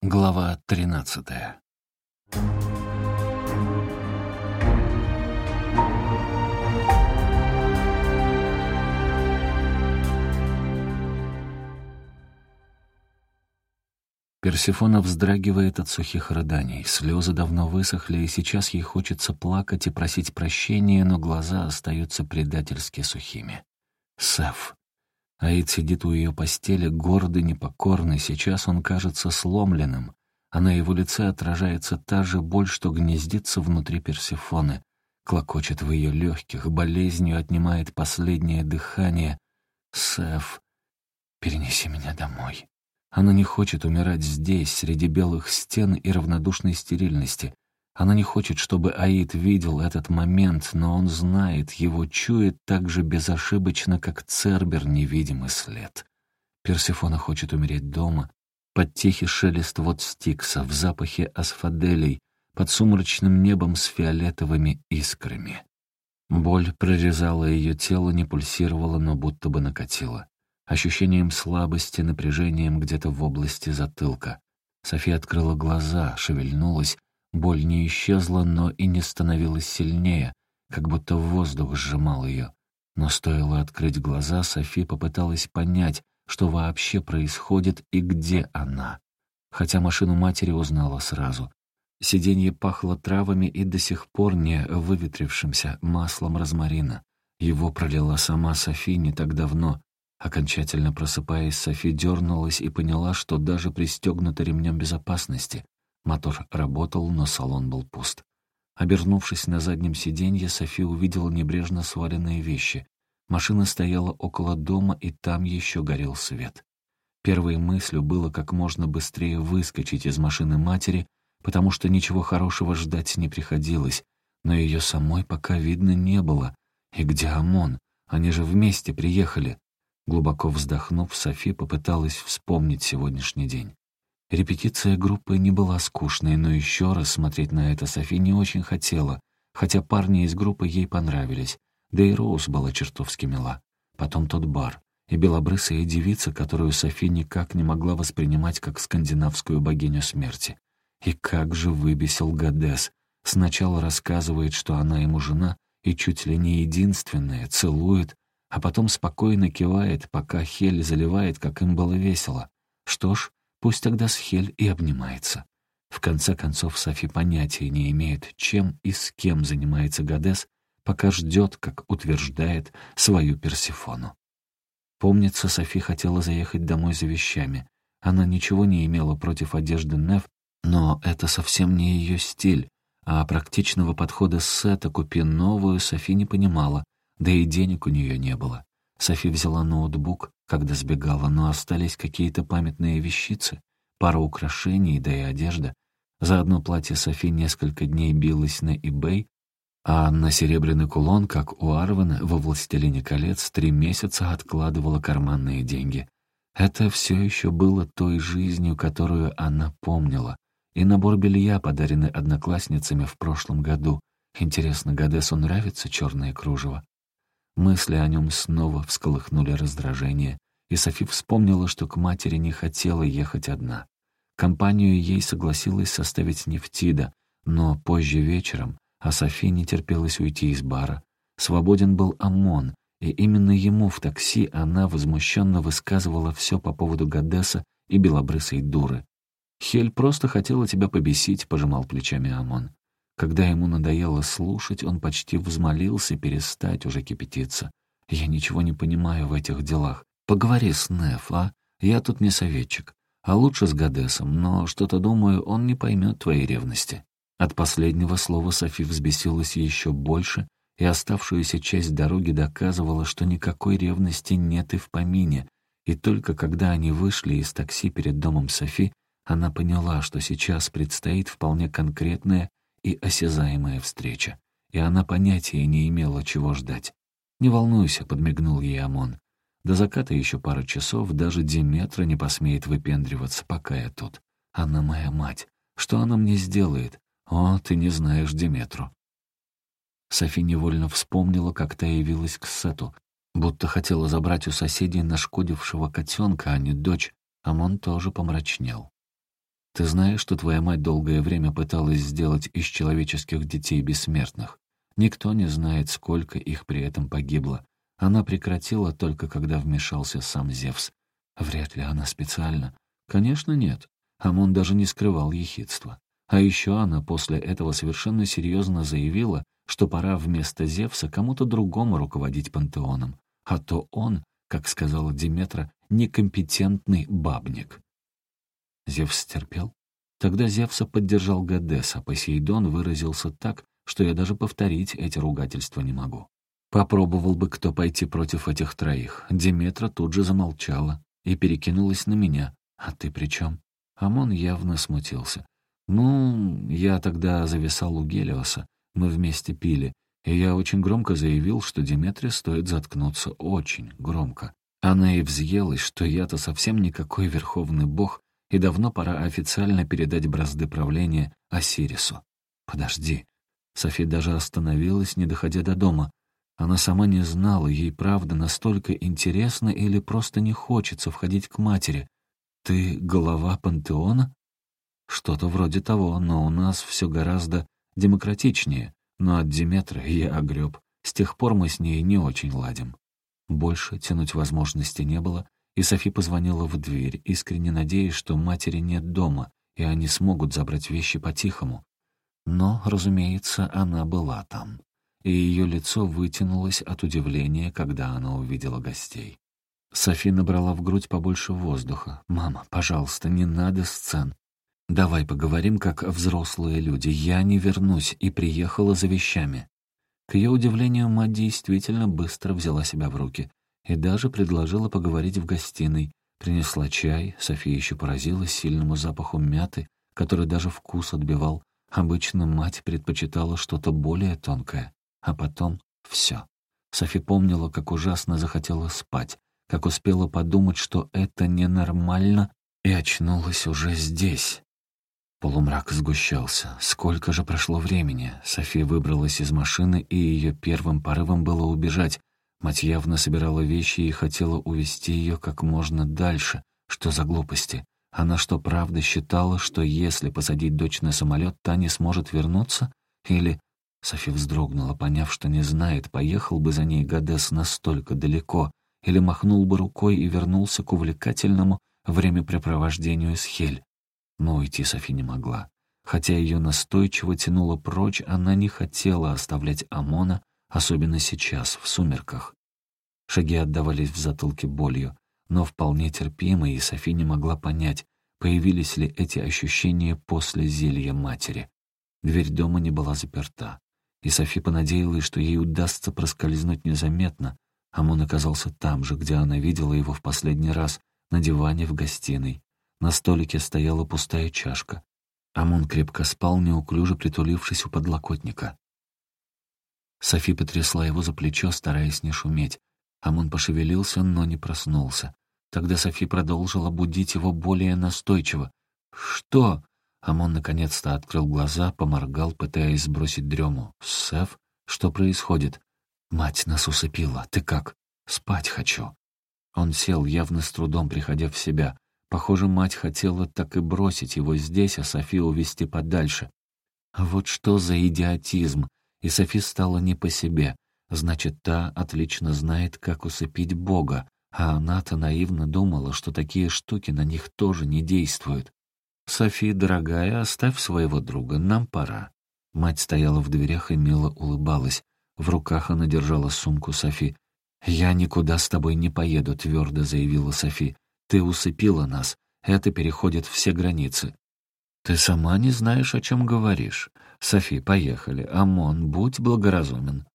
Глава тринадцатая. Персифона вздрагивает от сухих рыданий. Слезы давно высохли, и сейчас ей хочется плакать и просить прощения, но глаза остаются предательски сухими. Сеф. Аид сидит у ее постели, гордый, непокорный, сейчас он кажется сломленным, а на его лице отражается та же боль, что гнездится внутри Персифоны, клокочет в ее легких, болезнью отнимает последнее дыхание. «Сэф, перенеси меня домой». Она не хочет умирать здесь, среди белых стен и равнодушной стерильности. Она не хочет, чтобы Аид видел этот момент, но он знает, его чует так же безошибочно, как Цербер невидимый след. Персифона хочет умереть дома, под тихий шелест вот стикса, в запахе асфаделей, под сумрачным небом с фиолетовыми искрами. Боль прорезала ее тело, не пульсировала, но будто бы накатила. Ощущением слабости, напряжением где-то в области затылка. София открыла глаза, шевельнулась, Боль не исчезла, но и не становилась сильнее, как будто воздух сжимал ее. Но стоило открыть глаза, Софи попыталась понять, что вообще происходит и где она. Хотя машину матери узнала сразу. Сиденье пахло травами и до сих пор не выветрившимся маслом розмарина. Его пролила сама Софи не так давно. Окончательно просыпаясь, Софи дернулась и поняла, что даже пристегнута ремнем безопасности. Мотор работал, но салон был пуст. Обернувшись на заднем сиденье, София увидела небрежно сваленные вещи. Машина стояла около дома, и там еще горел свет. Первой мыслью было как можно быстрее выскочить из машины матери, потому что ничего хорошего ждать не приходилось, но ее самой пока видно не было. И где ОМОН? Они же вместе приехали. Глубоко вздохнув, Софи попыталась вспомнить сегодняшний день. Репетиция группы не была скучной, но еще раз смотреть на это Софи не очень хотела, хотя парни из группы ей понравились, да и Роуз была чертовски мила. Потом тот бар и белобрысая девица, которую Софи никак не могла воспринимать как скандинавскую богиню смерти. И как же выбесил Гадес. Сначала рассказывает, что она ему жена, и чуть ли не единственная, целует, а потом спокойно кивает, пока Хель заливает, как им было весело. Что ж, Пусть тогда с Хель и обнимается. В конце концов, Софи понятия не имеет, чем и с кем занимается Гадес, пока ждет, как утверждает, свою Персифону. Помнится, Софи хотела заехать домой за вещами. Она ничего не имела против одежды Нев, но это совсем не ее стиль, а практичного подхода сета «купи новую» Софи не понимала, да и денег у нее не было. Софи взяла ноутбук, когда сбегала, но остались какие-то памятные вещицы, пара украшений, да и одежда. Заодно платье Софи несколько дней билось на eBay, а на серебряный кулон, как у Арвана во «Властелине колец», три месяца откладывала карманные деньги. Это все еще было той жизнью, которую она помнила. И набор белья, подаренный одноклассницами в прошлом году. Интересно, Гадесу нравится черное кружево? Мысли о нем снова всколыхнули раздражение, и Софи вспомнила, что к матери не хотела ехать одна. Компанию ей согласилась составить Нефтида, но позже вечером, а Софи не терпелось уйти из бара. Свободен был ОМОН, и именно ему в такси она возмущенно высказывала все по поводу Гадеса и белобрысой дуры. «Хель просто хотела тебя побесить», — пожимал плечами ОМОН. Когда ему надоело слушать, он почти взмолился перестать уже кипятиться. «Я ничего не понимаю в этих делах. Поговори с Неф, а? Я тут не советчик. А лучше с Гадесом, но что-то думаю, он не поймет твоей ревности». От последнего слова Софи взбесилась еще больше, и оставшуюся часть дороги доказывала, что никакой ревности нет и в помине. И только когда они вышли из такси перед домом Софи, она поняла, что сейчас предстоит вполне конкретное и осязаемая встреча, и она понятия не имела, чего ждать. «Не волнуйся», — подмигнул ей Амон. «До заката еще пара часов, даже Диметра не посмеет выпендриваться, пока я тут. Она моя мать. Что она мне сделает? О, ты не знаешь Диметру». Софи невольно вспомнила, как та явилась к Сету, будто хотела забрать у соседей нашкодившего котенка, а не дочь. Амон тоже помрачнел. Ты знаешь, что твоя мать долгое время пыталась сделать из человеческих детей бессмертных? Никто не знает, сколько их при этом погибло. Она прекратила только когда вмешался сам Зевс. Вряд ли она специально. Конечно, нет. Амон даже не скрывал ехидства. А еще она после этого совершенно серьезно заявила, что пора вместо Зевса кому-то другому руководить пантеоном. А то он, как сказала Диметра, некомпетентный бабник. Зевс терпел. Тогда Зевса поддержал Гадес, а Посейдон выразился так, что я даже повторить эти ругательства не могу. Попробовал бы кто пойти против этих троих. Диметра тут же замолчала и перекинулась на меня. «А ты при чем?» Амон явно смутился. «Ну, я тогда зависал у Гелиоса. Мы вместе пили. И я очень громко заявил, что Диметре стоит заткнуться. Очень громко. Она и взъелась, что я-то совсем никакой верховный бог, и давно пора официально передать бразды правления Осирису. Подожди. Софи даже остановилась, не доходя до дома. Она сама не знала, ей правда настолько интересно или просто не хочется входить к матери. Ты голова пантеона? Что-то вроде того, но у нас все гораздо демократичнее. Но от Диметры я огреб. С тех пор мы с ней не очень ладим. Больше тянуть возможности не было, и Софи позвонила в дверь, искренне надеясь, что матери нет дома, и они смогут забрать вещи по-тихому. Но, разумеется, она была там, и ее лицо вытянулось от удивления, когда она увидела гостей. Софи набрала в грудь побольше воздуха. «Мама, пожалуйста, не надо сцен. Давай поговорим, как взрослые люди. Я не вернусь и приехала за вещами». К ее удивлению, мать действительно быстро взяла себя в руки и даже предложила поговорить в гостиной. Принесла чай, София еще поразилась сильному запаху мяты, который даже вкус отбивал. Обычно мать предпочитала что-то более тонкое. А потом все. Софи помнила, как ужасно захотела спать, как успела подумать, что это ненормально, и очнулась уже здесь. Полумрак сгущался. Сколько же прошло времени? София выбралась из машины, и ее первым порывом было убежать. Мать явно собирала вещи и хотела увести ее как можно дальше. Что за глупости? Она что, правда считала, что если посадить дочь на самолет, та не сможет вернуться? Или... София вздрогнула, поняв, что не знает, поехал бы за ней Гадес настолько далеко, или махнул бы рукой и вернулся к увлекательному времяпрепровождению с Хель. Но уйти Софи не могла. Хотя ее настойчиво тянуло прочь, она не хотела оставлять Амона, особенно сейчас, в сумерках. Шаги отдавались в затылке болью, но вполне терпимо, и Софи не могла понять, появились ли эти ощущения после зелья матери. Дверь дома не была заперта, и Софи понадеялась, что ей удастся проскользнуть незаметно, Амон оказался там же, где она видела его в последний раз, на диване в гостиной. На столике стояла пустая чашка. Амон крепко спал, неуклюже притулившись у подлокотника. Софи потрясла его за плечо, стараясь не шуметь. Амон пошевелился, но не проснулся. Тогда Софи продолжила будить его более настойчиво. «Что?» Амон наконец-то открыл глаза, поморгал, пытаясь сбросить дрему. «Сеф? Что происходит?» «Мать нас усыпила. Ты как?» «Спать хочу». Он сел, явно с трудом приходя в себя. Похоже, мать хотела так и бросить его здесь, а Софи увести подальше. Вот что за идиотизм! И Софи стала не по себе. Значит, та отлично знает, как усыпить Бога, а она-то наивно думала, что такие штуки на них тоже не действуют. «Софи, дорогая, оставь своего друга, нам пора». Мать стояла в дверях и мило улыбалась. В руках она держала сумку Софи. «Я никуда с тобой не поеду», — твердо заявила Софи. «Ты усыпила нас. Это переходит все границы». «Ты сама не знаешь, о чем говоришь. Софи, поехали. Амон, будь благоразумен».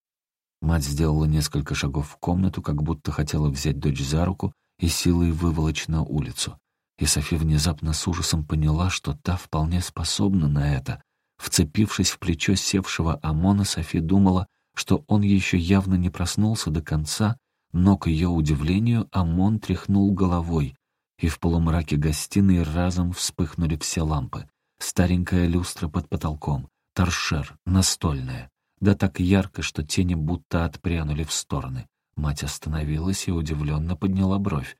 Мать сделала несколько шагов в комнату, как будто хотела взять дочь за руку и силой выволочь на улицу. И Софи внезапно с ужасом поняла, что та вполне способна на это. Вцепившись в плечо севшего Амона, Софи думала, что он еще явно не проснулся до конца, но, к ее удивлению, Амон тряхнул головой, и в полумраке гостиной разом вспыхнули все лампы. Старенькая люстра под потолком, торшер, настольная. Да так ярко, что тени будто отпрянули в стороны. Мать остановилась и удивленно подняла бровь.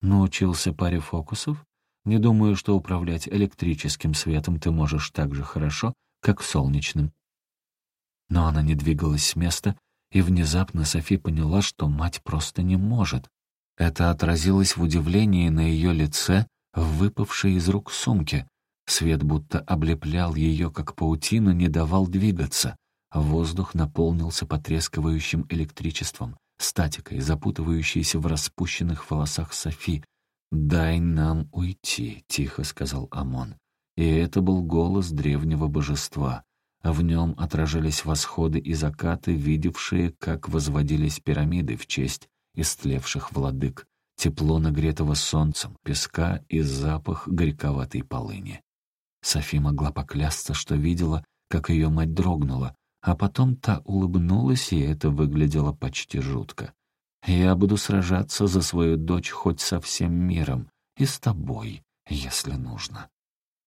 «Научился паре фокусов?» Не думаю, что управлять электрическим светом ты можешь так же хорошо, как солнечным». Но она не двигалась с места, и внезапно Софи поняла, что мать просто не может. Это отразилось в удивлении на ее лице, выпавшей из рук сумке. Свет будто облеплял ее, как паутину, не давал двигаться. Воздух наполнился потрескивающим электричеством, статикой, запутывающейся в распущенных волосах Софи. «Дай нам уйти», — тихо сказал Амон. И это был голос древнего божества. В нем отражались восходы и закаты, видевшие, как возводились пирамиды в честь истлевших владык, тепло нагретого солнцем, песка и запах горьковатой полыни. Софи могла поклясться, что видела, как ее мать дрогнула, а потом та улыбнулась, и это выглядело почти жутко. «Я буду сражаться за свою дочь хоть со всем миром, и с тобой, если нужно».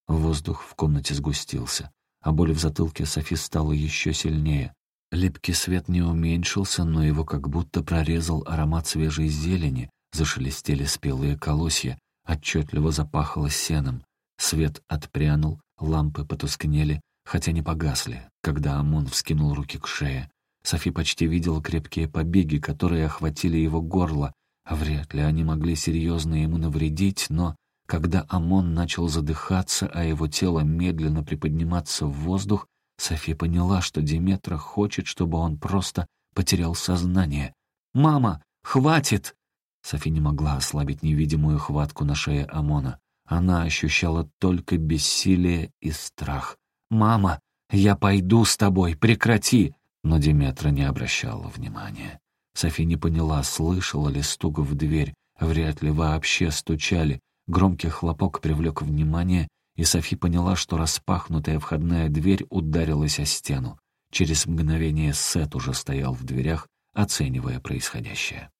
Воздух в комнате сгустился, а боль в затылке Софи стала еще сильнее. Липкий свет не уменьшился, но его как будто прорезал аромат свежей зелени, зашелестели спелые колосья, отчетливо запахло сеном. Свет отпрянул, лампы потускнели, хотя не погасли, когда Амон вскинул руки к шее. Софи почти видела крепкие побеги, которые охватили его горло. Вряд ли они могли серьезно ему навредить, но когда Амон начал задыхаться, а его тело медленно приподниматься в воздух, Софи поняла, что Диметра хочет, чтобы он просто потерял сознание. «Мама, хватит!» Софи не могла ослабить невидимую хватку на шее Амона. Она ощущала только бессилие и страх. «Мама, я пойду с тобой, прекрати!» Но Диметра не обращала внимания. Софи не поняла, слышала ли стук в дверь, вряд ли вообще стучали. Громкий хлопок привлек внимание, и Софи поняла, что распахнутая входная дверь ударилась о стену. Через мгновение Сет уже стоял в дверях, оценивая происходящее.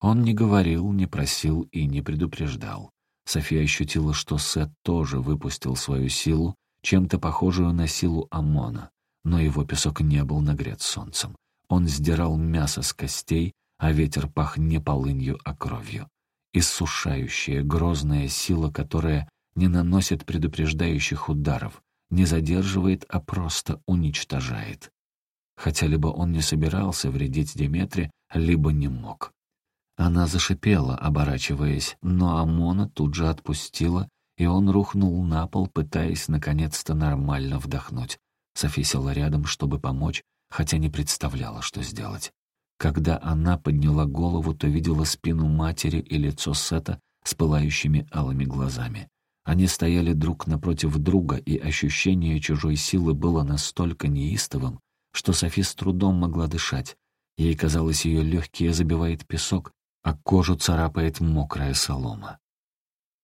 Он не говорил, не просил и не предупреждал. София ощутила, что Сет тоже выпустил свою силу, чем-то похожую на силу Амона, но его песок не был нагрет солнцем. Он сдирал мясо с костей, а ветер пах не полынью, а кровью. Иссушающая, грозная сила, которая не наносит предупреждающих ударов, не задерживает, а просто уничтожает. Хотя либо он не собирался вредить Деметре, либо не мог. Она зашипела, оборачиваясь, но Амона тут же отпустила, и он рухнул на пол, пытаясь наконец-то нормально вдохнуть. Софи села рядом, чтобы помочь, хотя не представляла, что сделать. Когда она подняла голову, то видела спину матери и лицо Сета с пылающими алыми глазами. Они стояли друг напротив друга, и ощущение чужой силы было настолько неистовым, что Софи с трудом могла дышать. Ей казалось, ее легкие забивает песок, а кожу царапает мокрая солома.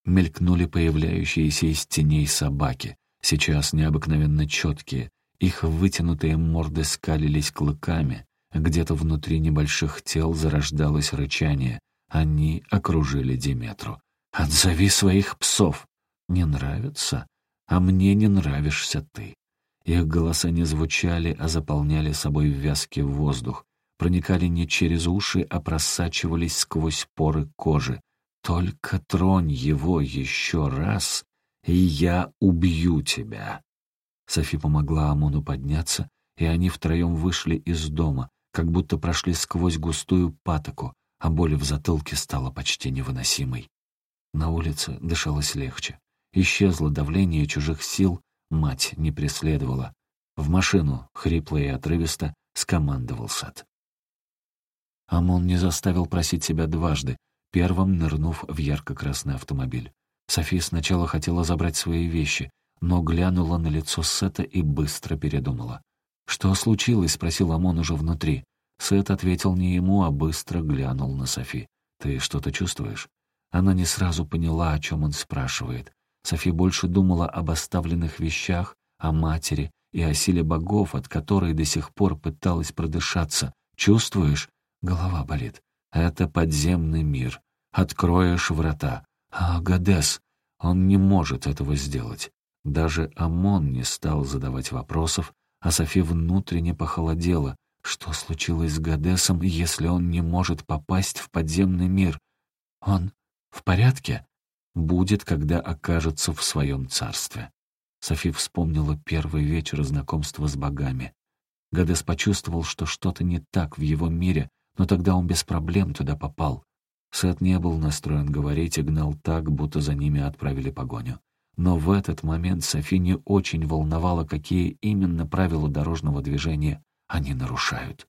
Мелькнули появляющиеся из теней собаки, сейчас необыкновенно четкие. Их вытянутые морды скалились клыками. Где-то внутри небольших тел зарождалось рычание. Они окружили Диметру. «Отзови своих псов!» не нравятся, а мне не нравишься ты». Их голоса не звучали, а заполняли собой вязкий воздух, проникали не через уши, а просачивались сквозь поры кожи. «Только тронь его еще раз, и я убью тебя». Софи помогла Амону подняться, и они втроем вышли из дома, как будто прошли сквозь густую патоку, а боль в затылке стала почти невыносимой. На улице дышалось легче. Исчезло давление чужих сил, мать не преследовала. В машину, хрипло и отрывисто, скомандовал Сад. Амон не заставил просить себя дважды, первым нырнув в ярко-красный автомобиль. Софи сначала хотела забрать свои вещи, но глянула на лицо Сета и быстро передумала. «Что случилось?» — спросил Амон уже внутри. Сет ответил не ему, а быстро глянул на Софи. «Ты что-то чувствуешь?» Она не сразу поняла, о чем он спрашивает. Софи больше думала об оставленных вещах, о матери и о силе богов, от которой до сих пор пыталась продышаться. Чувствуешь? Голова болит. Это подземный мир. Откроешь врата. А Гадес, он не может этого сделать. Даже Амон не стал задавать вопросов, а Софи внутренне похолодела. Что случилось с Гадесом, если он не может попасть в подземный мир? Он в порядке? будет, когда окажется в своем царстве. Софи вспомнила первый вечер знакомства с богами. Гадес почувствовал, что что-то не так в его мире, но тогда он без проблем туда попал. Сет не был настроен говорить и гнал так, будто за ними отправили погоню. Но в этот момент Софи не очень волновало, какие именно правила дорожного движения они нарушают.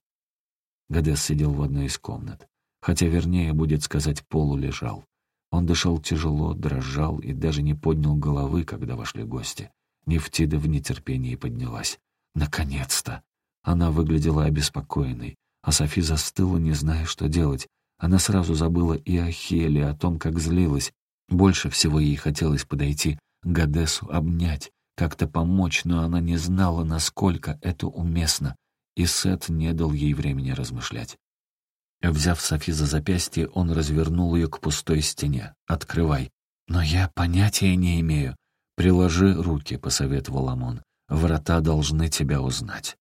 Гадес сидел в одной из комнат. Хотя, вернее, будет сказать, полулежал. Он дышал тяжело, дрожал и даже не поднял головы, когда вошли гости. Нефтида в нетерпении поднялась. Наконец-то! Она выглядела обеспокоенной, а Софи застыла, не зная, что делать. Она сразу забыла и о Хеле, о том, как злилась. Больше всего ей хотелось подойти к Гадесу, обнять, как-то помочь, но она не знала, насколько это уместно, и Сет не дал ей времени размышлять. Взяв Софи за запястье, он развернул ее к пустой стене. «Открывай». «Но я понятия не имею». «Приложи руки», — посоветовал Амон. «Врата должны тебя узнать».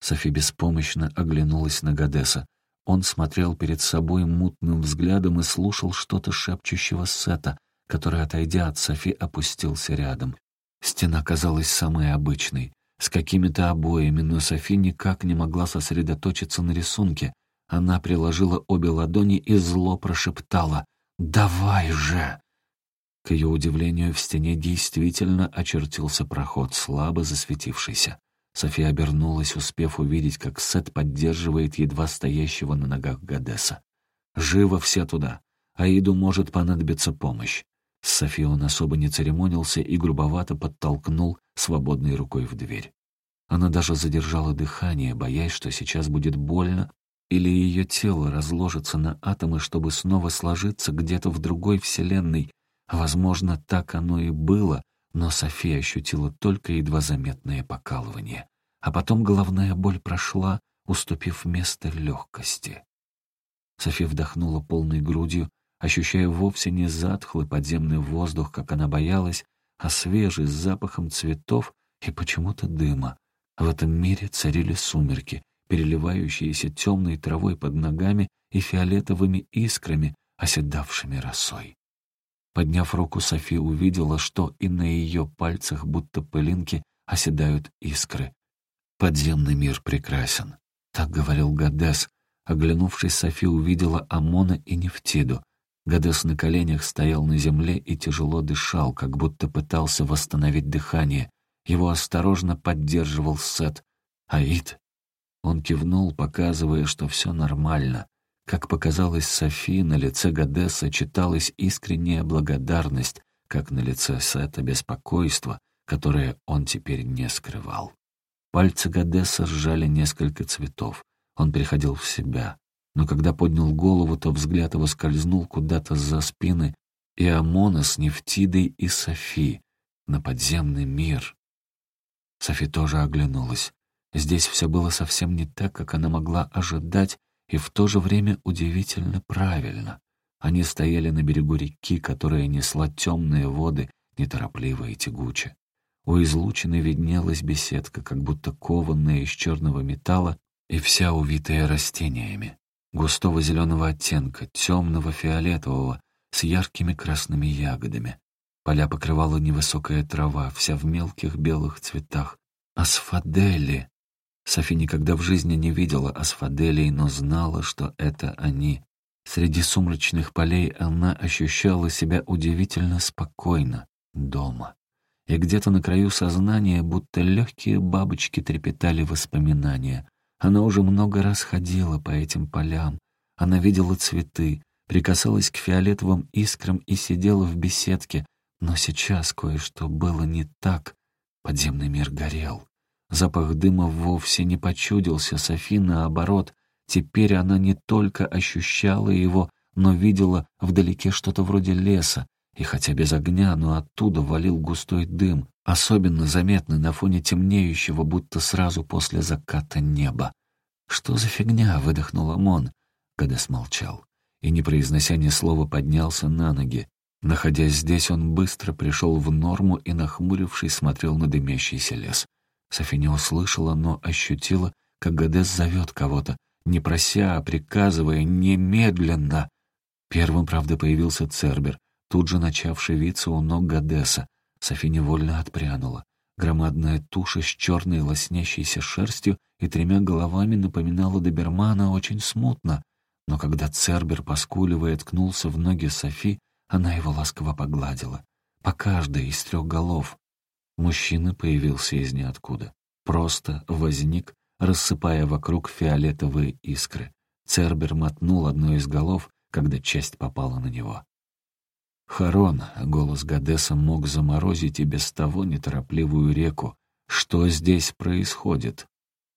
Софи беспомощно оглянулась на Гадеса. Он смотрел перед собой мутным взглядом и слушал что-то шепчущего Сета, который, отойдя от Софи, опустился рядом. Стена казалась самой обычной, с какими-то обоями, но Софи никак не могла сосредоточиться на рисунке. Она приложила обе ладони и зло прошептала «Давай же!». К ее удивлению, в стене действительно очертился проход, слабо засветившийся. София обернулась, успев увидеть, как Сет поддерживает едва стоящего на ногах Гадеса. «Живо все туда! Аиду может понадобиться помощь!» С Софией он особо не церемонился и грубовато подтолкнул свободной рукой в дверь. Она даже задержала дыхание, боясь, что сейчас будет больно, или ее тело разложится на атомы, чтобы снова сложиться где-то в другой вселенной. Возможно, так оно и было, но София ощутила только едва заметное покалывание. А потом головная боль прошла, уступив место легкости. София вдохнула полной грудью, ощущая вовсе не затхлый подземный воздух, как она боялась, а свежий, с запахом цветов и почему-то дыма. В этом мире царили сумерки, переливающиеся темной травой под ногами и фиолетовыми искрами, оседавшими росой. Подняв руку, Софи увидела, что и на ее пальцах будто пылинки оседают искры. «Подземный мир прекрасен», — так говорил Гадес. Оглянувшись, Софи увидела Амона и Нефтиду. Гадес на коленях стоял на земле и тяжело дышал, как будто пытался восстановить дыхание. Его осторожно поддерживал Сет. «Аид?» Он кивнул, показывая, что все нормально. Как показалось Софи, на лице Гадеса читалась искренняя благодарность, как на лице Сета беспокойство, которое он теперь не скрывал. Пальцы Гадеса сжали несколько цветов. Он приходил в себя. Но когда поднял голову, то взгляд его скользнул куда-то за спины и Амона с Нефтидой и Софи на подземный мир. Софи тоже оглянулась. Здесь все было совсем не так, как она могла ожидать, и в то же время удивительно правильно. Они стояли на берегу реки, которая несла темные воды, неторопливо и тягуче. У излучины виднелась беседка, как будто кованная из черного металла и вся увитая растениями. Густого зеленого оттенка, темного фиолетового, с яркими красными ягодами. Поля покрывала невысокая трава, вся в мелких белых цветах. Асфадели! Софи никогда в жизни не видела асфаделей, но знала, что это они. Среди сумрачных полей она ощущала себя удивительно спокойно, дома. И где-то на краю сознания, будто легкие бабочки трепетали воспоминания. Она уже много раз ходила по этим полям. Она видела цветы, прикасалась к фиолетовым искрам и сидела в беседке. Но сейчас кое-что было не так. Подземный мир горел. Запах дыма вовсе не почудился Софи, наоборот. Теперь она не только ощущала его, но видела вдалеке что-то вроде леса, и хотя без огня, но оттуда валил густой дым, особенно заметный на фоне темнеющего, будто сразу после заката неба. «Что за фигня?» — выдохнул Мон. когда смолчал и, не произнося ни слова, поднялся на ноги. Находясь здесь, он быстро пришел в норму и, нахмурившись, смотрел на дымящийся лес. Софи не услышала, но ощутила, как Гадес зовет кого-то, не прося, а приказывая немедленно. Первым, правда, появился Цербер, тут же начавший виться у ног Гадеса. Софи невольно отпрянула. Громадная туша с черной лоснящейся шерстью и тремя головами напоминала добермана очень смутно. Но когда Цербер, поскуливая, ткнулся в ноги Софи, она его ласково погладила. По каждой из трех голов. Мужчина появился из ниоткуда. Просто возник, рассыпая вокруг фиолетовые искры. Цербер мотнул одной из голов, когда часть попала на него. «Харон», — голос Гадеса мог заморозить и без того неторопливую реку. «Что здесь происходит?»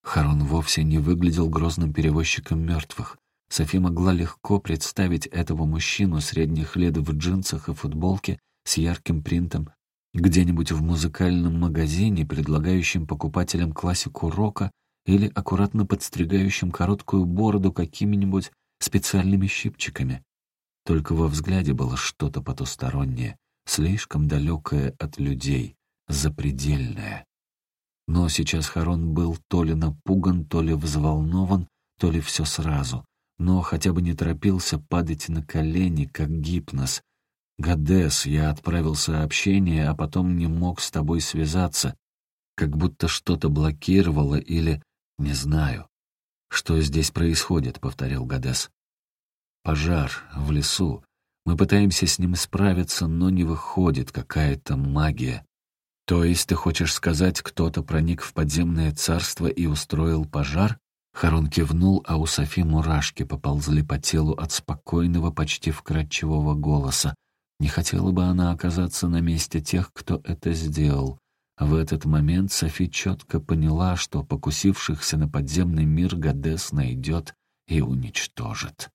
Харон вовсе не выглядел грозным перевозчиком мертвых. Софи могла легко представить этого мужчину средних лет в джинсах и футболке с ярким принтом, где-нибудь в музыкальном магазине, предлагающем покупателям классику рока или аккуратно подстригающим короткую бороду какими-нибудь специальными щипчиками. Только во взгляде было что-то потустороннее, слишком далекое от людей, запредельное. Но сейчас Харон был то ли напуган, то ли взволнован, то ли все сразу, но хотя бы не торопился падать на колени, как гипноз. «Гадес, я отправил сообщение, а потом не мог с тобой связаться, как будто что-то блокировало или... не знаю». «Что здесь происходит?» — повторил Гадес. Пожар в лесу. Мы пытаемся с ним справиться, но не выходит какая-то магия. То есть ты хочешь сказать, кто-то проник в подземное царство и устроил пожар? Харон кивнул, а у Софи мурашки поползли по телу от спокойного, почти вкрадчивого голоса. Не хотела бы она оказаться на месте тех, кто это сделал. В этот момент Софи четко поняла, что покусившихся на подземный мир Гадес найдет и уничтожит.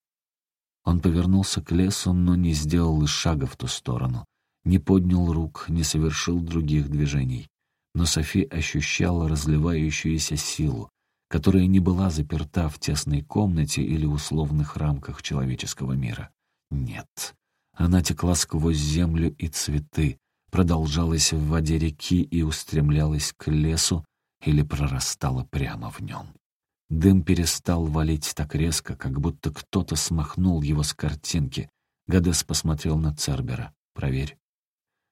Он повернулся к лесу, но не сделал и шага в ту сторону. Не поднял рук, не совершил других движений. Но Софи ощущала разливающуюся силу, которая не была заперта в тесной комнате или условных рамках человеческого мира. Нет. Она текла сквозь землю и цветы, продолжалась в воде реки и устремлялась к лесу или прорастала прямо в нем. Дым перестал валить так резко, как будто кто-то смахнул его с картинки. Гадес посмотрел на Цербера. «Проверь».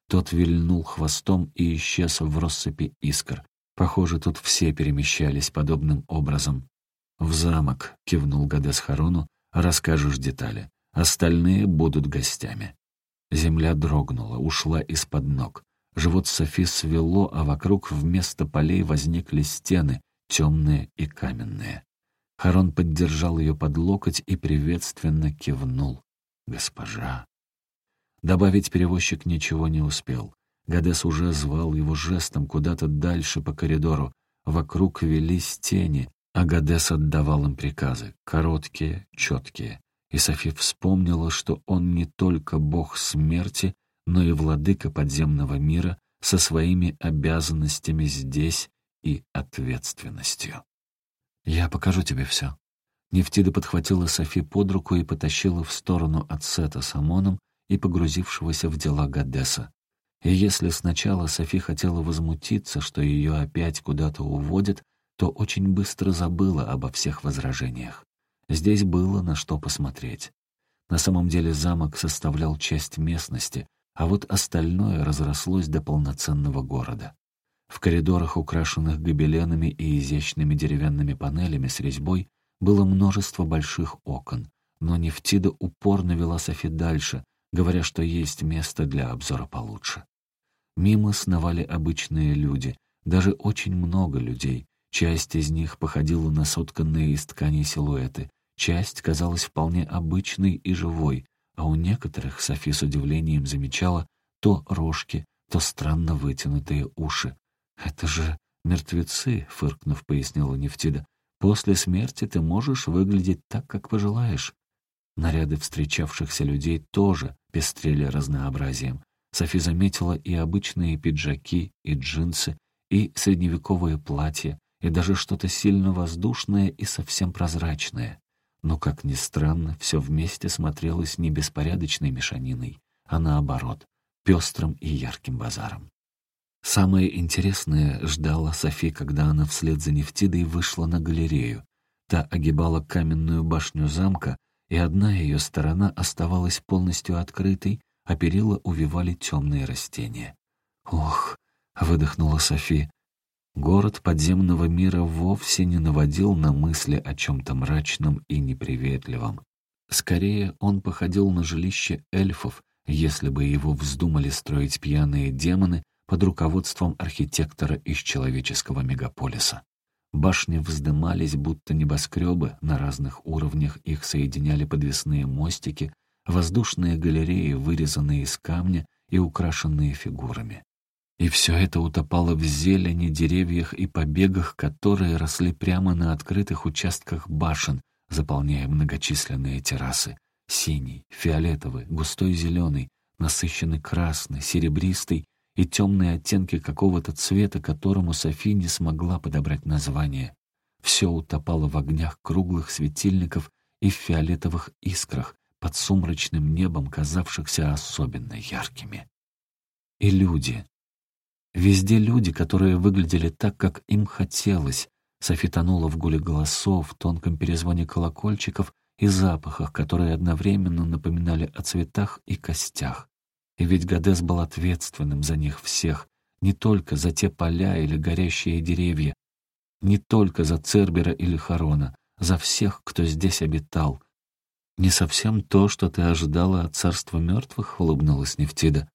Тот вильнул хвостом и исчез в россыпи искр. Похоже, тут все перемещались подобным образом. «В замок», — кивнул Гадес Харону, — «расскажешь детали. Остальные будут гостями». Земля дрогнула, ушла из-под ног. Живот Софи свело, а вокруг вместо полей возникли стены, темные и каменные. Харон поддержал ее под локоть и приветственно кивнул. «Госпожа». Добавить перевозчик ничего не успел. Гадес уже звал его жестом куда-то дальше по коридору. Вокруг велись тени, а Гадес отдавал им приказы, короткие, четкие. И Софи вспомнила, что он не только бог смерти, но и владыка подземного мира со своими обязанностями здесь и ответственностью. «Я покажу тебе все». Нефтида подхватила Софи под руку и потащила в сторону от Сета с Амоном и погрузившегося в дела Гадеса. И если сначала Софи хотела возмутиться, что ее опять куда-то уводят, то очень быстро забыла обо всех возражениях. Здесь было на что посмотреть. На самом деле замок составлял часть местности, а вот остальное разрослось до полноценного города. В коридорах, украшенных гобеленами и изящными деревянными панелями с резьбой, было множество больших окон, но Нефтида упорно вела Софи дальше, говоря, что есть место для обзора получше. Мимо сновали обычные люди, даже очень много людей. Часть из них походила на сотканные из ткани силуэты, часть казалась вполне обычной и живой, а у некоторых Софи с удивлением замечала то рожки, то странно вытянутые уши, «Это же мертвецы», — фыркнув, пояснила Нефтида. «После смерти ты можешь выглядеть так, как пожелаешь». Наряды встречавшихся людей тоже пестрели разнообразием. Софи заметила и обычные пиджаки, и джинсы, и средневековые платья, и даже что-то сильно воздушное и совсем прозрачное. Но, как ни странно, все вместе смотрелось не беспорядочной мешаниной, а наоборот, пестрым и ярким базаром. Самое интересное ждала Софи, когда она вслед за Нефтидой вышла на галерею. Та огибала каменную башню замка, и одна ее сторона оставалась полностью открытой, а перила увивали темные растения. «Ох!» — выдохнула Софи. Город подземного мира вовсе не наводил на мысли о чем-то мрачном и неприветливом. Скорее, он походил на жилище эльфов, если бы его вздумали строить пьяные демоны под руководством архитектора из человеческого мегаполиса. Башни вздымались, будто небоскребы, на разных уровнях их соединяли подвесные мостики, воздушные галереи, вырезанные из камня и украшенные фигурами. И все это утопало в зелени, деревьях и побегах, которые росли прямо на открытых участках башен, заполняя многочисленные террасы. Синий, фиолетовый, густой зеленый, насыщенный красный, серебристый и темные оттенки какого-то цвета, которому Софи не смогла подобрать название. Все утопало в огнях круглых светильников и в фиолетовых искрах, под сумрачным небом, казавшихся особенно яркими. И люди. Везде люди, которые выглядели так, как им хотелось. Софи тонула в гуле голосов, тонком перезвоне колокольчиков и запахах, которые одновременно напоминали о цветах и костях. И ведь Гадес был ответственным за них всех, не только за те поля или горящие деревья, не только за Цербера или Харона, за всех, кто здесь обитал, «Не совсем то, что ты ожидала от царства мертвых», — улыбнулась Нефтида.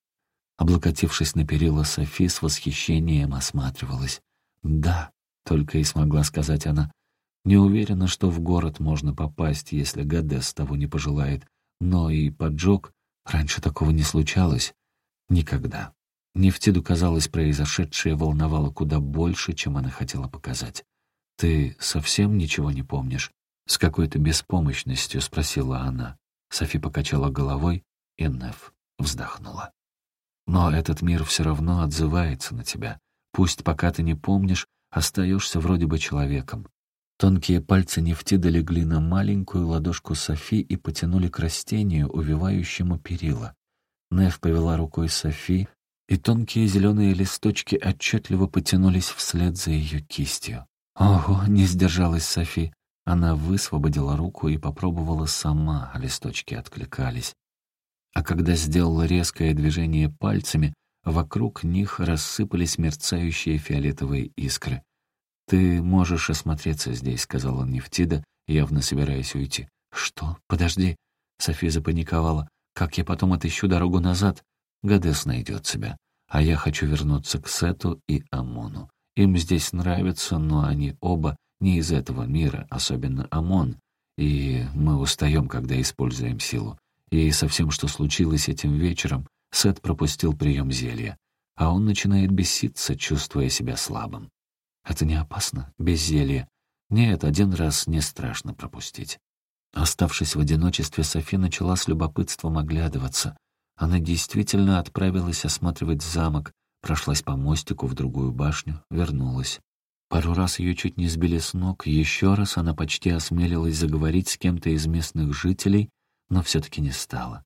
Облокотившись на перила, Софи с восхищением осматривалась. «Да», — только и смогла сказать она. «Не уверена, что в город можно попасть, если Гадес того не пожелает. Но и поджог... Раньше такого не случалось. Никогда». Нефтиду, казалось, произошедшее волновало куда больше, чем она хотела показать. «Ты совсем ничего не помнишь?» С какой-то беспомощностью спросила она. Софи покачала головой, и Неф вздохнула. «Но этот мир все равно отзывается на тебя. Пусть пока ты не помнишь, остаешься вроде бы человеком». Тонкие пальцы нефти долегли на маленькую ладошку Софи и потянули к растению, увивающему перила. Неф повела рукой Софи, и тонкие зеленые листочки отчетливо потянулись вслед за ее кистью. «Ого!» — не сдержалась Софи. Она высвободила руку и попробовала сама, листочки откликались. А когда сделала резкое движение пальцами, вокруг них рассыпались мерцающие фиолетовые искры. «Ты можешь осмотреться здесь», — сказала Нефтида, явно собираясь уйти. «Что? Подожди». София запаниковала. «Как я потом отыщу дорогу назад?» Гадес найдет себя. А я хочу вернуться к Сету и Амону. Им здесь нравится, но они оба не из этого мира, особенно ОМОН, и мы устаем, когда используем силу. И со всем, что случилось этим вечером, Сет пропустил прием зелья, а он начинает беситься, чувствуя себя слабым. Это не опасно, без зелья. Нет, один раз не страшно пропустить. Оставшись в одиночестве, Софи начала с любопытством оглядываться. Она действительно отправилась осматривать замок, прошлась по мостику в другую башню, вернулась. Пару раз ее чуть не сбили с ног, еще раз она почти осмелилась заговорить с кем-то из местных жителей, но все-таки не стала.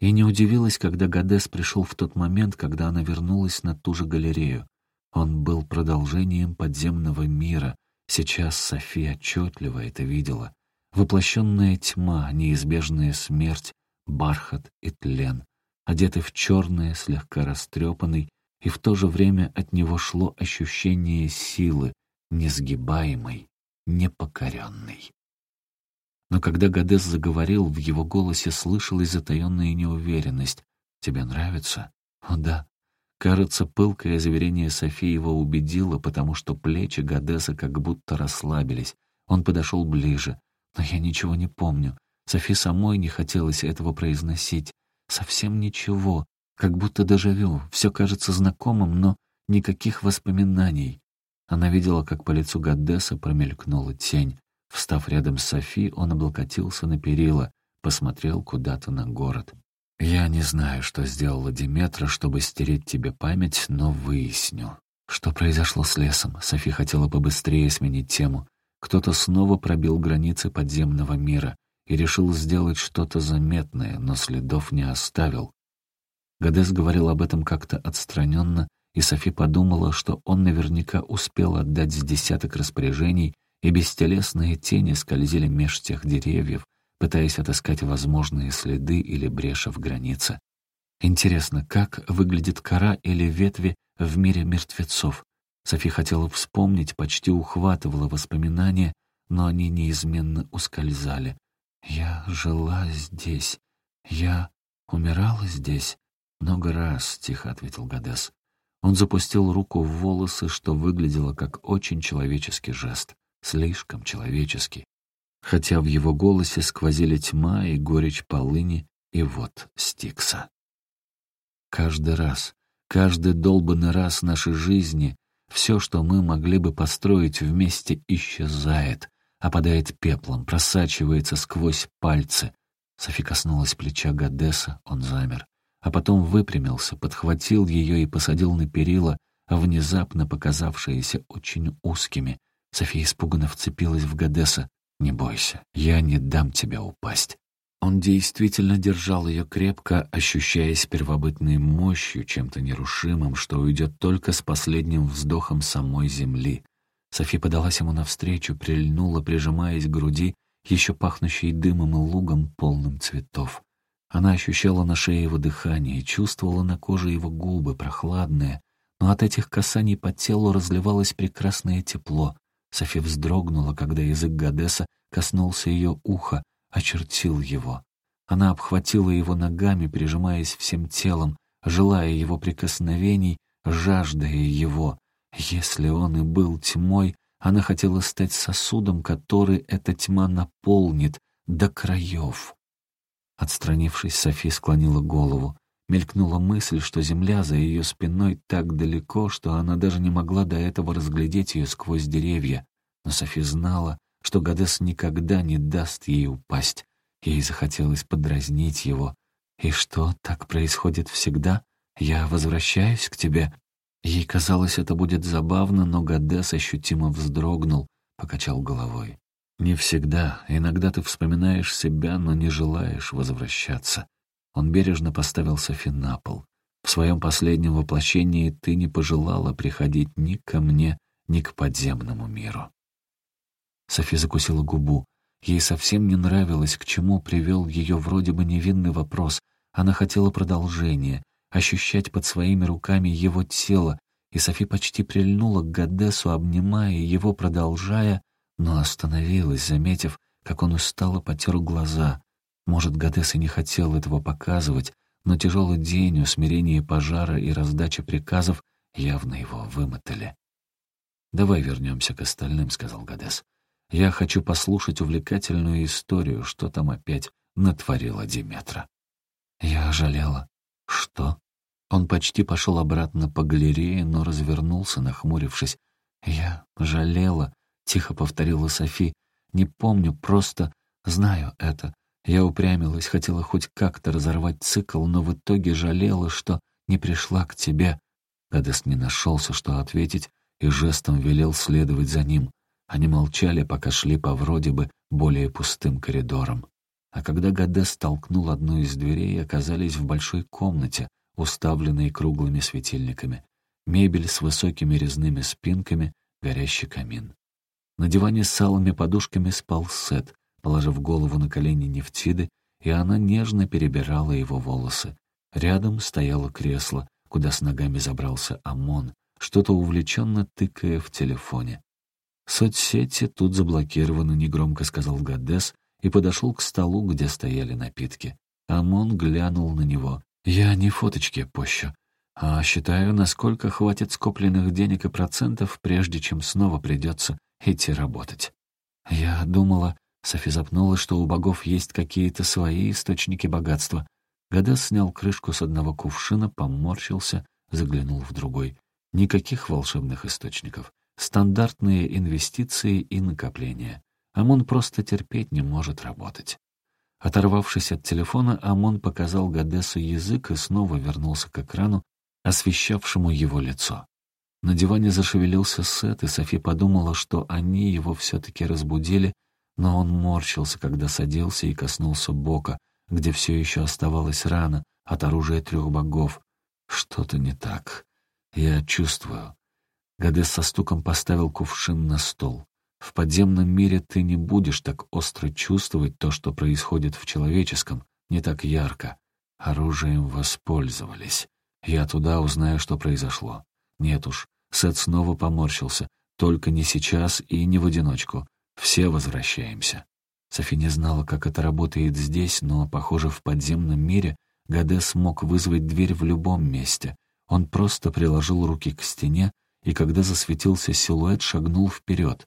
И не удивилась, когда Гадес пришел в тот момент, когда она вернулась на ту же галерею. Он был продолжением подземного мира. Сейчас София отчетливо это видела. Воплощенная тьма, неизбежная смерть, бархат и тлен. Одетый в черное, слегка растрепанный, и в то же время от него шло ощущение силы, несгибаемой, непокоренной. Но когда Гадес заговорил, в его голосе слышалась затаенная неуверенность. «Тебе нравится?» «О, да». Кажется, пылкое заверение Софии его убедило, потому что плечи Гадеса как будто расслабились. Он подошел ближе. Но я ничего не помню. Софи самой не хотелось этого произносить. Совсем ничего. Как будто дежавю, все кажется знакомым, но никаких воспоминаний. Она видела, как по лицу Гаддеса промелькнула тень. Встав рядом с Софи, он облокотился на перила, посмотрел куда-то на город. «Я не знаю, что сделала Диметра, чтобы стереть тебе память, но выясню. Что произошло с лесом?» Софи хотела побыстрее сменить тему. Кто-то снова пробил границы подземного мира и решил сделать что-то заметное, но следов не оставил. Гадес говорил об этом как-то отстраненно, и Софи подумала, что он наверняка успел отдать с десяток распоряжений, и бестелесные тени скользили меж тех деревьев, пытаясь отыскать возможные следы или бреши в границе. Интересно, как выглядит кора или ветви в мире мертвецов? Софи хотела вспомнить, почти ухватывала воспоминания, но они неизменно ускользали. «Я жила здесь. Я умирала здесь. Много раз», — тихо ответил Гадес. Он запустил руку в волосы, что выглядело как очень человеческий жест. Слишком человеческий. Хотя в его голосе сквозили тьма и горечь полыни, и вот Стикса. Каждый раз, каждый долбанный раз нашей жизни все, что мы могли бы построить вместе, исчезает, опадает пеплом, просачивается сквозь пальцы. Софи коснулась плеча Гадеса, он замер а потом выпрямился, подхватил ее и посадил на перила, внезапно показавшиеся очень узкими. София испуганно вцепилась в Гадеса. «Не бойся, я не дам тебя упасть». Он действительно держал ее крепко, ощущаясь первобытной мощью, чем-то нерушимым, что уйдет только с последним вздохом самой земли. Софи подалась ему навстречу, прильнула, прижимаясь к груди, еще пахнущей дымом и лугом, полным цветов. Она ощущала на шее его дыхание, чувствовала на коже его губы, прохладные, но от этих касаний по телу разливалось прекрасное тепло. Софи вздрогнула, когда язык Гадеса коснулся ее уха, очертил его. Она обхватила его ногами, прижимаясь всем телом, желая его прикосновений, жаждая его. Если он и был тьмой, она хотела стать сосудом, который эта тьма наполнит до краев. Отстранившись, Софи склонила голову. Мелькнула мысль, что земля за ее спиной так далеко, что она даже не могла до этого разглядеть ее сквозь деревья. Но Софи знала, что Гадес никогда не даст ей упасть. Ей захотелось подразнить его. «И что, так происходит всегда? Я возвращаюсь к тебе?» Ей казалось, это будет забавно, но Гадес ощутимо вздрогнул, покачал головой. Не всегда. Иногда ты вспоминаешь себя, но не желаешь возвращаться. Он бережно поставил Софи на пол. В своем последнем воплощении ты не пожелала приходить ни ко мне, ни к подземному миру. Софи закусила губу. Ей совсем не нравилось, к чему привел ее вроде бы невинный вопрос. Она хотела продолжения, ощущать под своими руками его тело, и Софи почти прильнула к Гадесу, обнимая его, продолжая, но остановилась, заметив, как он устало потер глаза. Может, Гадес не хотел этого показывать, но тяжелый день, усмирение пожара и раздача приказов явно его вымотали. «Давай вернемся к остальным», — сказал Гадес. «Я хочу послушать увлекательную историю, что там опять натворила Диметра». Я жалела. «Что?» Он почти пошел обратно по галерее, но развернулся, нахмурившись. «Я жалела, тихо повторила Софи. «Не помню, просто знаю это. Я упрямилась, хотела хоть как-то разорвать цикл, но в итоге жалела, что не пришла к тебе». Гадес не нашелся, что ответить, и жестом велел следовать за ним. Они молчали, пока шли по вроде бы более пустым коридорам. А когда Гадес толкнул одну из дверей, оказались в большой комнате, уставленной круглыми светильниками. Мебель с высокими резными спинками, горящий камин. На диване с алыми подушками спал Сет, положив голову на колени Нефтиды, и она нежно перебирала его волосы. Рядом стояло кресло, куда с ногами забрался ОМОН, что-то увлеченно тыкая в телефоне. «Соцсети тут заблокированы», — негромко сказал Гадес и подошел к столу, где стояли напитки. ОМОН глянул на него. «Я не фоточки пощу, а считаю, насколько хватит скопленных денег и процентов, прежде чем снова придется идти работать. Я думала, Софи запнула, что у богов есть какие-то свои источники богатства. Гадас снял крышку с одного кувшина, поморщился, заглянул в другой. Никаких волшебных источников. Стандартные инвестиции и накопления. Амон просто терпеть не может работать. Оторвавшись от телефона, Амон показал Гадесу язык и снова вернулся к экрану, освещавшему его лицо. На диване зашевелился Сет, и Софи подумала, что они его все-таки разбудили, но он морщился, когда садился и коснулся бока, где все еще оставалась рана от оружия трех богов. Что-то не так. Я чувствую. Гадес со стуком поставил кувшин на стол. В подземном мире ты не будешь так остро чувствовать то, что происходит в человеческом, не так ярко. Оружием воспользовались. Я туда узнаю, что произошло. Нет уж, Сет снова поморщился. Только не сейчас и не в одиночку. Все возвращаемся. Софи не знала, как это работает здесь, но, похоже, в подземном мире Гаде смог вызвать дверь в любом месте. Он просто приложил руки к стене, и когда засветился силуэт, шагнул вперед.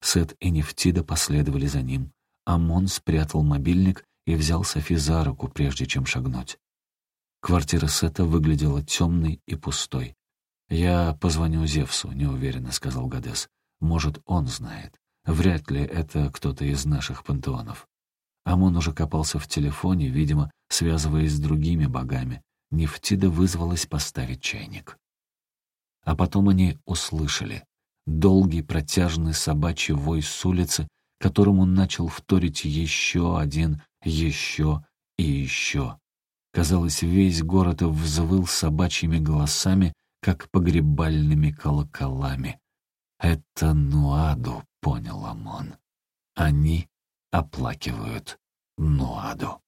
Сет и Нефтида последовали за ним. Амон спрятал мобильник и взял Софи за руку, прежде чем шагнуть. Квартира Сета выглядела темной и пустой. «Я позвоню Зевсу», — неуверенно сказал Гадес. «Может, он знает. Вряд ли это кто-то из наших пантеонов». Амон уже копался в телефоне, видимо, связываясь с другими богами. Нефтида вызвалась поставить чайник. А потом они услышали. Долгий протяжный собачий вой с улицы, которому начал вторить еще один, еще и еще. Казалось, весь город взвыл собачьими голосами, как погребальными колоколами. «Это Нуаду», — понял Амон. «Они оплакивают Нуаду».